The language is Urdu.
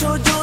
شو جو